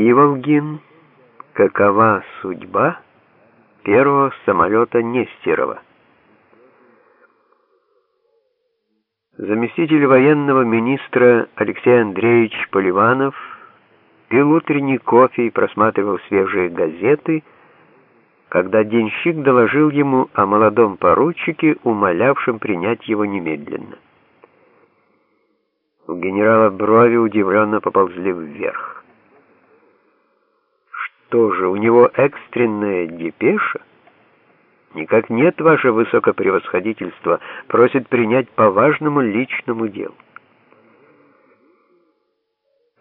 Иволгин. Какова судьба первого самолета Нестерова? Заместитель военного министра Алексей Андреевич Поливанов пил утренний кофе и просматривал свежие газеты, когда денщик доложил ему о молодом поручике, умолявшем принять его немедленно. У генерала брови удивленно поползли вверх. Что же, у него экстренная депеша? Никак нет, ваше высокопревосходительство, просит принять по важному личному делу.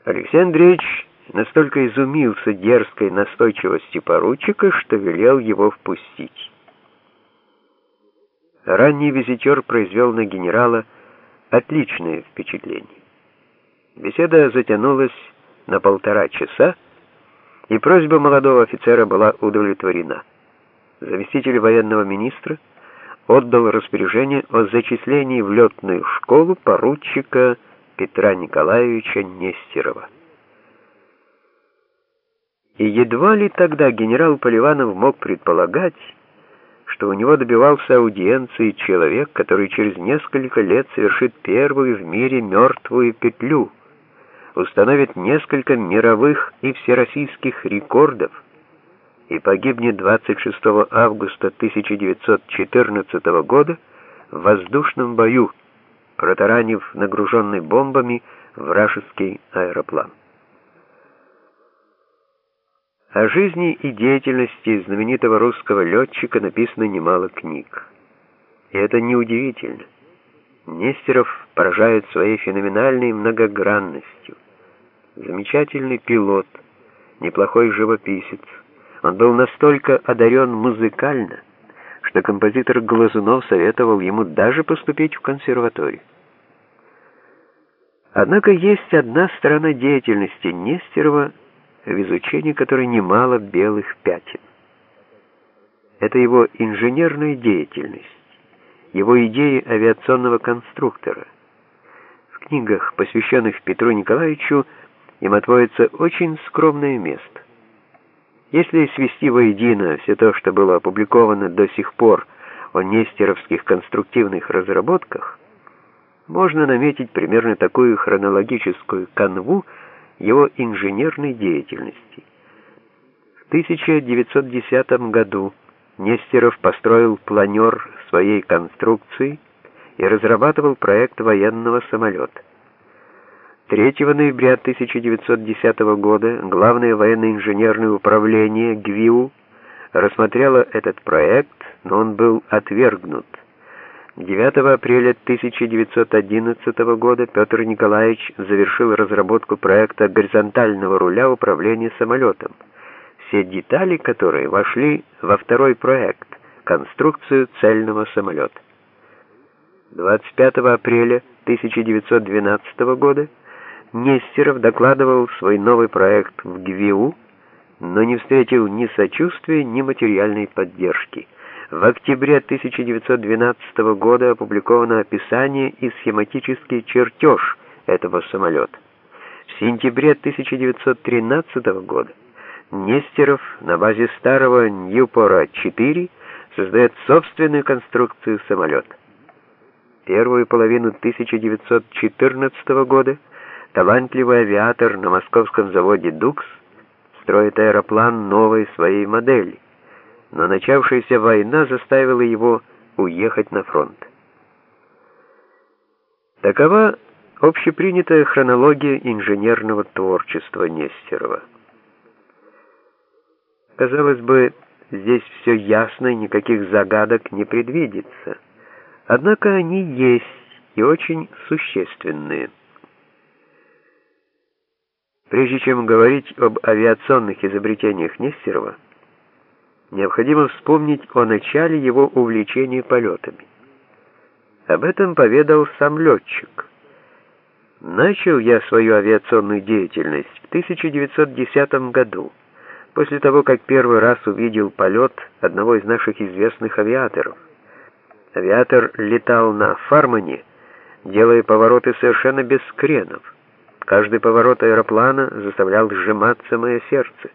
Алексей Андреевич настолько изумился дерзкой настойчивости поручика, что велел его впустить. Ранний визитер произвел на генерала отличное впечатление. Беседа затянулась на полтора часа, и просьба молодого офицера была удовлетворена. Заместитель военного министра отдал распоряжение о зачислении в летную школу поручика Петра Николаевича Нестерова. И едва ли тогда генерал Поливанов мог предполагать, что у него добивался аудиенции человек, который через несколько лет совершит первую в мире мертвую петлю — установит несколько мировых и всероссийских рекордов и погибнет 26 августа 1914 года в воздушном бою, протаранив нагруженный бомбами вражеский аэроплан. О жизни и деятельности знаменитого русского летчика написано немало книг. И это неудивительно. Нестеров поражает своей феноменальной многогранностью – Замечательный пилот, неплохой живописец. Он был настолько одарен музыкально, что композитор Глазунов советовал ему даже поступить в консерваторию. Однако есть одна сторона деятельности Нестерова, в изучении которой немало белых пятен. Это его инженерная деятельность, его идеи авиационного конструктора. В книгах, посвященных Петру Николаевичу, им отводится очень скромное место. Если свести воедино все то, что было опубликовано до сих пор о нестеровских конструктивных разработках, можно наметить примерно такую хронологическую канву его инженерной деятельности. В 1910 году Нестеров построил планер своей конструкции и разрабатывал проект военного самолета. 3 ноября 1910 года Главное военно-инженерное управление ГВИУ рассмотрело этот проект, но он был отвергнут. 9 апреля 1911 года Петр Николаевич завершил разработку проекта горизонтального руля управления самолетом, все детали которой вошли во второй проект конструкцию цельного самолета. 25 апреля 1912 года Нестеров докладывал свой новый проект в ГВИУ, но не встретил ни сочувствия, ни материальной поддержки. В октябре 1912 года опубликовано описание и схематический чертеж этого самолета. В сентябре 1913 года Нестеров на базе старого Ньюпора-4 создает собственную конструкцию самолета. Первую половину 1914 года Талантливый авиатор на московском заводе «Дукс» строит аэроплан новой своей модели, но начавшаяся война заставила его уехать на фронт. Такова общепринятая хронология инженерного творчества Нестерова. Казалось бы, здесь все ясно и никаких загадок не предвидится. Однако они есть и очень существенные. Прежде чем говорить об авиационных изобретениях Нестерова, необходимо вспомнить о начале его увлечения полетами. Об этом поведал сам летчик. Начал я свою авиационную деятельность в 1910 году, после того, как первый раз увидел полет одного из наших известных авиаторов. Авиатор летал на Фармане, делая повороты совершенно без кренов. Каждый поворот аэроплана заставлял сжиматься мое сердце.